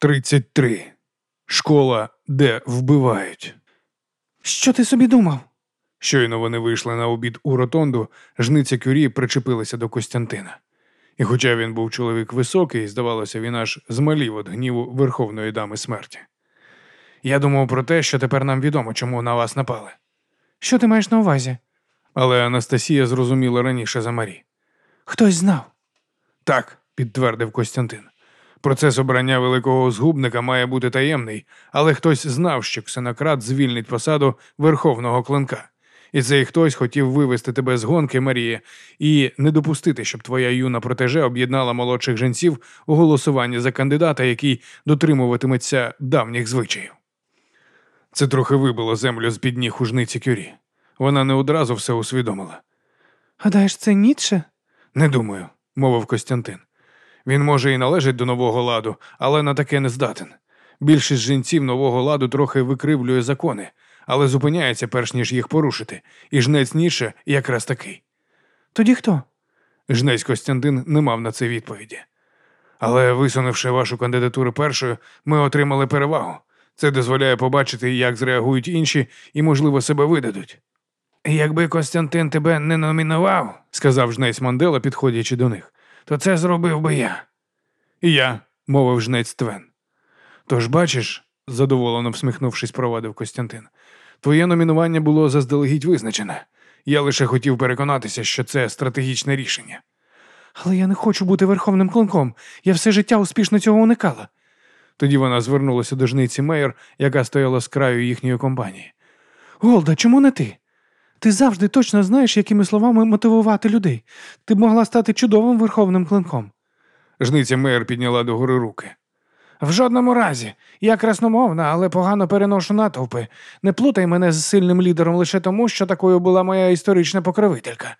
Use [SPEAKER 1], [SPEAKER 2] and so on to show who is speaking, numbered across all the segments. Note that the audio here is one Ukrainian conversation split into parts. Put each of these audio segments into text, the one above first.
[SPEAKER 1] 33. Школа, де вбивають.
[SPEAKER 2] Що ти собі думав?
[SPEAKER 1] Щойно вони вийшли на обід у ротонду, жниця Кюрі причепилася до Костянтина. І хоча він був чоловік високий, здавалося, він аж змалів від гніву Верховної дами смерті. Я думав про те, що тепер нам відомо, чому на вас напали.
[SPEAKER 2] Що ти маєш на увазі?
[SPEAKER 1] Але Анастасія зрозуміла раніше за Марі.
[SPEAKER 2] Хтось знав.
[SPEAKER 1] Так, підтвердив Костянтин. Процес обрання великого згубника має бути таємний, але хтось знав, що ксенократ звільнить посаду верховного клинка. І цей хтось хотів вивести тебе з гонки, Марія, і не допустити, щоб твоя юна протеже об'єднала молодших жінців у голосуванні за кандидата, який дотримуватиметься давніх звичаїв. Це трохи вибило землю з під ніг у жниці кюрі. Вона не одразу все усвідомила.
[SPEAKER 2] Гадаєш, це Ніцше?
[SPEAKER 1] Не думаю, мовив Костянтин. Він може і належить до нового ладу, але на таке не здатен. Більшість жінців нового ладу трохи викривлює закони, але зупиняється, перш ніж їх порушити, і жнець Ніше якраз такий.
[SPEAKER 2] Тоді хто?
[SPEAKER 1] Жнець Костянтин не мав на це відповіді. Але висунувши вашу кандидатуру першою, ми отримали перевагу. Це дозволяє побачити, як зреагують інші і, можливо, себе видадуть. Якби Костянтин тебе не номінував, сказав жнець Мандела, підходячи до них, то це зробив би я. І я, мовив жнець Твен. Тож, бачиш, задоволено всміхнувшись, провадив Костянтин, твоє номінування було заздалегідь визначене. Я лише хотів переконатися, що це стратегічне рішення.
[SPEAKER 2] Але я не хочу бути верховним клинком. Я все життя успішно цього уникала.
[SPEAKER 1] Тоді вона звернулася до жниці Мейер, яка стояла з краю їхньої компанії.
[SPEAKER 2] Голда, чому не ти? Ти завжди точно знаєш, якими словами мотивувати людей. Ти б могла стати чудовим верховним клинком.
[SPEAKER 1] Жниця Мейер підняла догори руки.
[SPEAKER 2] В жодному разі. Я красномовна, але погано переношу натовпи. Не плутай мене з сильним лідером лише тому, що такою була моя історична покровителька.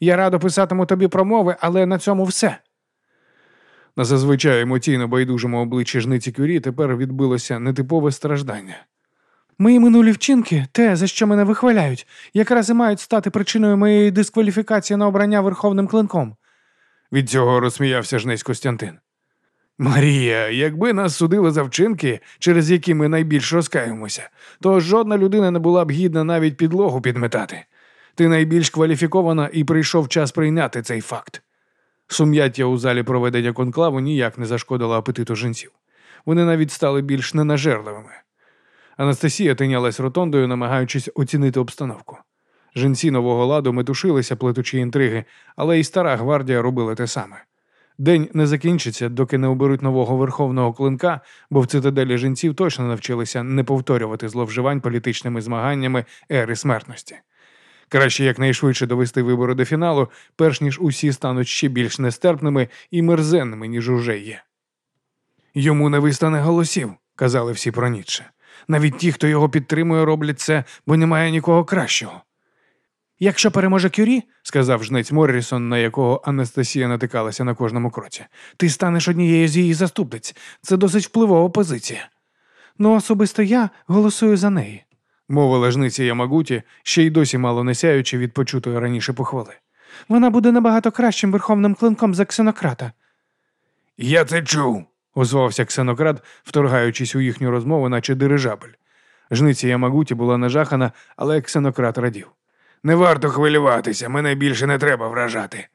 [SPEAKER 2] Я радо писатиму тобі промови, але на цьому все.
[SPEAKER 1] На зазвичай емоційно байдужому обличчі жниці Кюрі тепер відбилося нетипове страждання.
[SPEAKER 2] Мої минулі вчинки, те, за що мене вихваляють, якраз і мають стати причиною моєї дискваліфікації на обрання верховним клинком.
[SPEAKER 1] Від цього розсміявся жнець Костянтин. Марія, якби нас судили за вчинки, через які ми найбільш розкаємося, то жодна людина не була б гідна навіть підлогу підметати. Ти найбільш кваліфікована і прийшов час прийняти цей факт. Сум'яття у залі проведення конклаву ніяк не зашкодило апетиту жінців. Вони навіть стали більш ненажерливими. Анастасія тинялась ротондою, намагаючись оцінити обстановку. Жінці нового ладу метушилися, плетучи інтриги, але і стара гвардія робила те саме. День не закінчиться, доки не оберуть нового верховного клинка, бо в цитаделі жінців точно навчилися не повторювати зловживань політичними змаганнями ери смертності. Краще якнайшвидше довести вибори до фіналу, перш ніж усі стануть ще більш нестерпними і мерзенними, ніж уже є. Йому не вистане голосів, казали всі про Ніцше. Навіть ті, хто його підтримує, роблять це, бо немає нікого кращого. Якщо переможе Кюрі, сказав жнець Моррісон, на якого Анастасія натикалася на кожному кроці, ти станеш однією з її заступниць. Це досить впливова позиція.
[SPEAKER 2] Ну, особисто я голосую за неї,
[SPEAKER 1] мовила жниця Ямагуті, ще й досі мало не сяючи від почутої раніше похвали.
[SPEAKER 2] Вона буде набагато кращим верховним клинком за ксенократа.
[SPEAKER 1] Я це чув, озвався ксенократ, вторгаючись у їхню розмову, наче дирижабель. Жниця Ямагуті була нажахана, але ксенократ радів. Не варто хвилюватися, мене більше не треба вражати.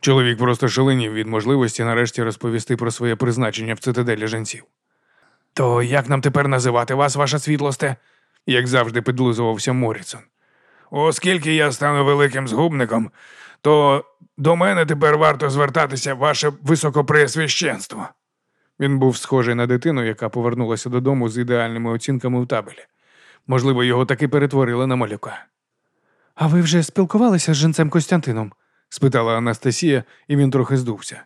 [SPEAKER 1] Чоловік просто шаленів від можливості нарешті розповісти про своє призначення в цитаделі жінців. То як нам тепер називати вас, ваша світлосте? як завжди підлизувався Морісон. Оскільки я стану великим згубником, то до мене тепер варто звертатися ваше високопреосвященство. Він був схожий на дитину, яка повернулася додому з ідеальними оцінками в табелі. Можливо, його таки перетворили на малюка.
[SPEAKER 2] А ви вже спілкувалися з жінцем Костянтином?
[SPEAKER 1] спитала Анастасія, і він трохи здувся.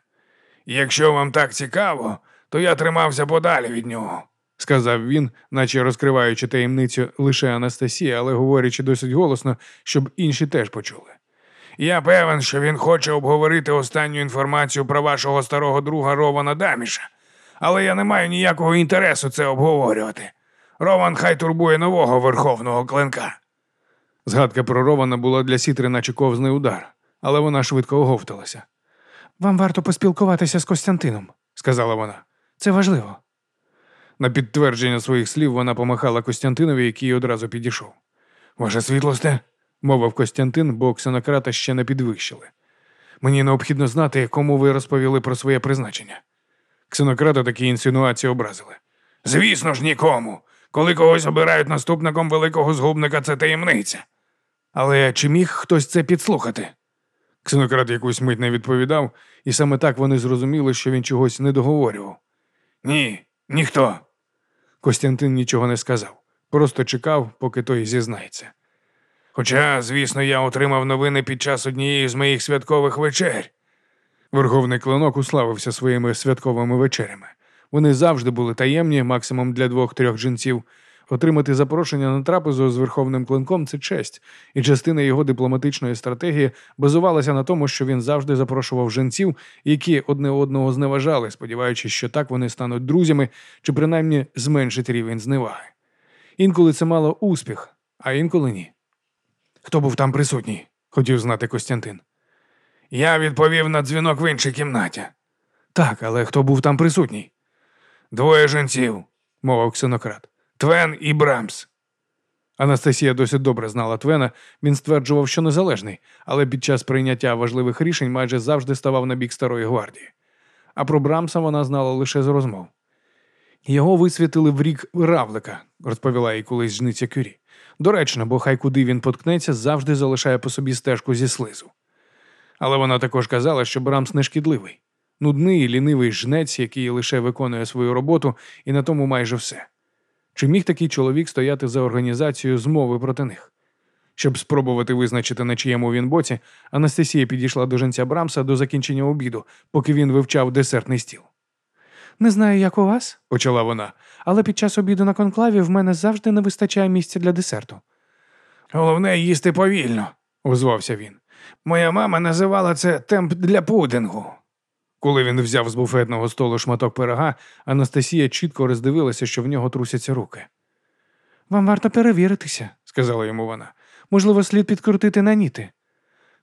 [SPEAKER 1] Якщо вам так цікаво, то я тримався подалі від нього, сказав він, наче розкриваючи таємницю лише Анастасії, але говорячи досить голосно, щоб інші теж почули. Я певен, що він хоче обговорити останню інформацію про вашого старого друга Рована Даміша, але я не маю ніякого інтересу це обговорювати. Рован хай турбує нового верховного клинка. Згадка про Рована була для сітри, наче ковзний удар, але вона швидко оговталася.
[SPEAKER 2] Вам варто поспілкуватися з Костянтином,
[SPEAKER 1] сказала вона.
[SPEAKER 2] Це важливо.
[SPEAKER 1] На підтвердження своїх слів вона помахала Костянтинові, який одразу підійшов. Ваше світлосте, мовив Костянтин, бо ксенократа ще не підвищили. Мені необхідно знати, кому ви розповіли про своє призначення. Ксенократа такі інсинуації образили. Звісно ж, нікому. Коли когось обирають наступником великого згубника, це таємниця. Але чи міг хтось це підслухати? Ксенократ якусь мить не відповідав, і саме так вони зрозуміли, що він чогось не договорював. Ні, ніхто. Костянтин нічого не сказав, просто чекав, поки той зізнається. Хоча, звісно, я отримав новини під час однієї з моїх святкових вечер. Верховний клинок уславився своїми святковими вечерями. Вони завжди були таємні, максимум для двох-трьох жінців. Отримати запрошення на трапезу з верховним клинком це честь, і частина його дипломатичної стратегії базувалася на тому, що він завжди запрошував жінців, які одне одного зневажали, сподіваючись, що так вони стануть друзями чи принаймні зменшить рівень зневаги. Інколи це мало успіх, а інколи ні. Хто був там присутній? хотів знати Костянтин. Я відповів на дзвінок в іншій кімнаті. Так, але хто був там присутній? Двоє жінців, мовив ксенократ. Твен і Брамс. Анастасія досить добре знала Твена, він стверджував, що незалежний, але під час прийняття важливих рішень майже завжди ставав на бік старої гвардії. А про Брамса вона знала лише з розмов. Його висвітили в рік равлика, розповіла їй колись жниця Кюрі. Доречно, бо хай куди він поткнеться, завжди залишає по собі стежку зі слизу. Але вона також казала, що Брамс не шкідливий, нудний, лінивий жнець, який лише виконує свою роботу, і на тому майже все. Чи міг такий чоловік стояти за організацією змови проти них? Щоб спробувати визначити, на чиєму він боці, Анастасія підійшла до женця Брамса до закінчення обіду, поки він вивчав десертний стіл.
[SPEAKER 2] Не знаю, як у вас,
[SPEAKER 1] Почала вона.
[SPEAKER 2] але під час обіду на конклаві в мене завжди не вистачає місця для десерту.
[SPEAKER 1] Головне їсти повільно, озвався він. Моя мама називала це темп для пудингу. Коли він взяв з буфетного столу шматок пирога, Анастасія чітко роздивилася, що в нього трусяться руки.
[SPEAKER 2] Вам варто перевіритися,
[SPEAKER 1] сказала йому вона.
[SPEAKER 2] можливо, слід підкрутити на ніти.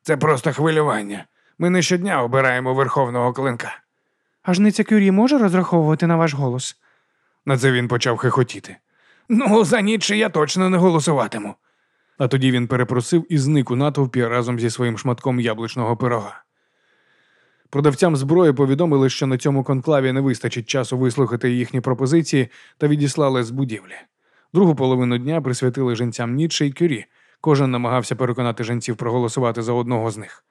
[SPEAKER 1] Це просто хвилювання. Ми не щодня обираємо верховного клинка.
[SPEAKER 2] А жниця Кюрі може розраховувати на ваш голос?
[SPEAKER 1] На це він почав хихотіти. Ну, за Ніцше я точно не голосуватиму. А тоді він перепросив і зник у натовпі разом зі своїм шматком яблучного пирога. Продавцям зброї повідомили, що на цьому конклаві не вистачить часу вислухати їхні пропозиції та відіслали з будівлі. Другу половину дня присвятили жінцям Ніцше і Кюрі. Кожен намагався переконати жінців проголосувати за одного з них.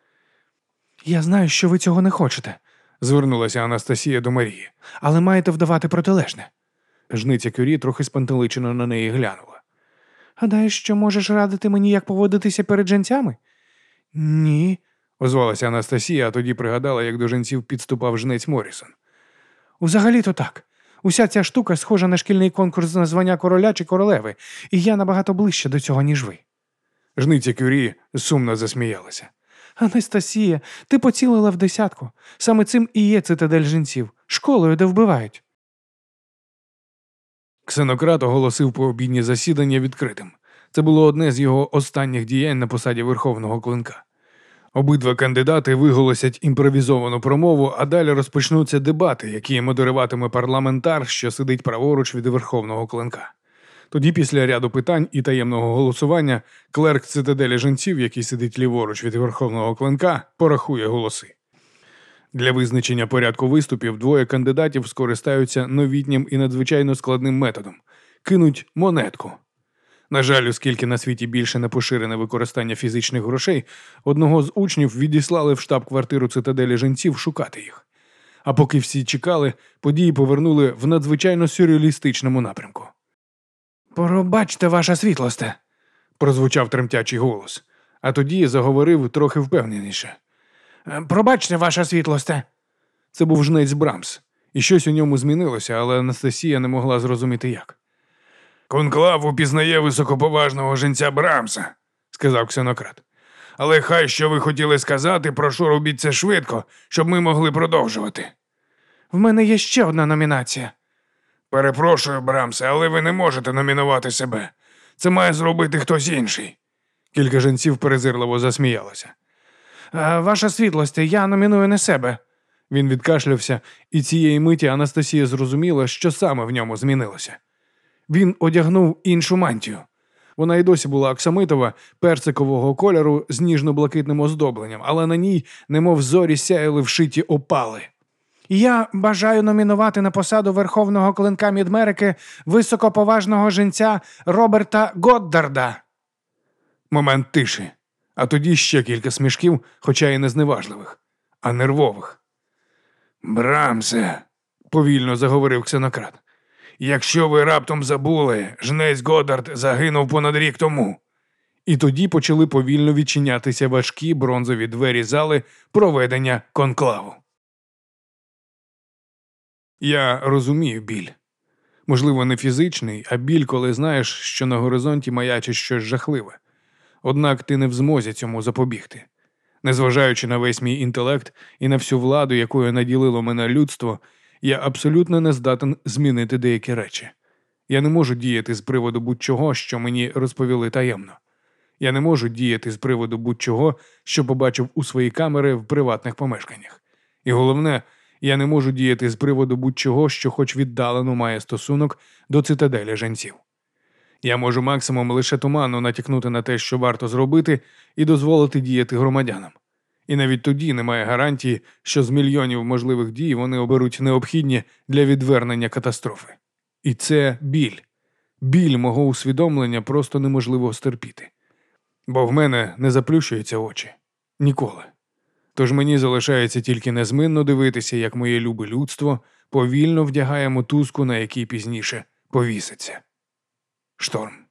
[SPEAKER 2] Я знаю, що ви цього не хочете,
[SPEAKER 1] Звернулася Анастасія до Марії.
[SPEAKER 2] але маєте вдавати протилежне.
[SPEAKER 1] Жниця Кюрі трохи спантеличено на неї глянула.
[SPEAKER 2] Гадаєш, що можеш радити мені, як поводитися перед жінцями? Ні.
[SPEAKER 1] Озвалася Анастасія, а тоді пригадала, як до жінців підступав жнець Морісон.
[SPEAKER 2] Взагалі-то так. Уся ця штука схожа на шкільний конкурс на звання короля чи королеви, і я набагато ближче до цього, ніж ви.
[SPEAKER 1] Жниця Кюрі сумно засміялася.
[SPEAKER 2] Анастасія, ти поцілила в десятку. Саме цим і є цитадель жінців, школою, де вбивають.
[SPEAKER 1] Ксенократ оголосив пообідні засідання відкритим. Це було одне з його останніх діянь на посаді верховного клинка. Обидва кандидати виголосять імпровізовану промову, а далі розпочнуться дебати, які модеруватиме парламентар, що сидить праворуч від верховного клинка. Тоді, після ряду питань і таємного голосування, клерк цитаделі жінців, який сидить ліворуч від верховного клинка, порахує голоси. Для визначення порядку виступів двоє кандидатів скористаються новітнім і надзвичайно складним методом кинуть монетку. На жаль, оскільки на світі більше не поширене використання фізичних грошей, одного з учнів відіслали в штаб-квартиру цитаделі жінців шукати їх. А поки всі чекали, події повернули в надзвичайно сюрреалістичному напрямку.
[SPEAKER 2] Пробачте, ваша світлосте.
[SPEAKER 1] прозвучав тремтячий голос, а тоді заговорив трохи впевненіше.
[SPEAKER 2] Е, Пробачте, ваша світлосте.
[SPEAKER 1] Це був жнець Брамс, і щось у ньому змінилося, але Анастасія не могла зрозуміти як. Конклав упізнає високоповажного жінця Брамса, сказав ксенократ. Але хай що ви хотіли сказати, прошу робіть це швидко, щоб ми могли продовжувати.
[SPEAKER 2] В мене є ще одна номінація.
[SPEAKER 1] Перепрошую, Брамсе, але ви не можете номінувати себе. Це має зробити хтось інший. Кілька жінців перезирливо засміялося.
[SPEAKER 2] Е, Ваша світлосте, я номіную не себе.
[SPEAKER 1] Він відкашлявся, і цієї миті Анастасія зрозуміла, що саме в ньому змінилося. Він одягнув іншу мантію. Вона й досі була оксамитова, персикового кольору з ніжно-блакитним оздобленням, але на ній, немов зорі, сяяли вшиті опали.
[SPEAKER 2] Я бажаю номінувати на посаду Верховного клинка Мідмерики високоповажного жінця Роберта Годдарда.
[SPEAKER 1] Момент тиші, а тоді ще кілька смішків, хоча й не зневажливих, а нервових. Брамсе, повільно заговорив ксенократ. Якщо ви раптом забули, жнець Годард загинув понад рік тому. І тоді почали повільно відчинятися важкі бронзові двері зали проведення конклаву. Я розумію біль. Можливо, не фізичний, а біль, коли знаєш, що на горизонті маячить щось жахливе. Однак ти не в змозі цьому запобігти. Незважаючи на весь мій інтелект і на всю владу, якою наділило мене людство, я абсолютно не здатен змінити деякі речі. Я не можу діяти з приводу будь-чого, що мені розповіли таємно. Я не можу діяти з приводу будь-чого, що побачив у свої камери в приватних помешканнях. І головне, я не можу діяти з приводу будь-чого, що хоч віддалено має стосунок до цитаделі женців. Я можу максимум лише туманно натякнути на те, що варто зробити, і дозволити діяти громадянам. І навіть тоді немає гарантії, що з мільйонів можливих дій вони оберуть необхідні для відвернення катастрофи. І це біль. Біль мого усвідомлення просто неможливо стерпіти. Бо в мене не заплющуються очі ніколи. Тож мені залишається тільки незминно дивитися, як моє любе людство повільно вдягає мотузку, на якій пізніше повіситься. Шторм.